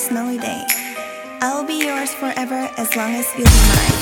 snowy day. I'll be yours forever as long as you'll be mine.